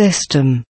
System.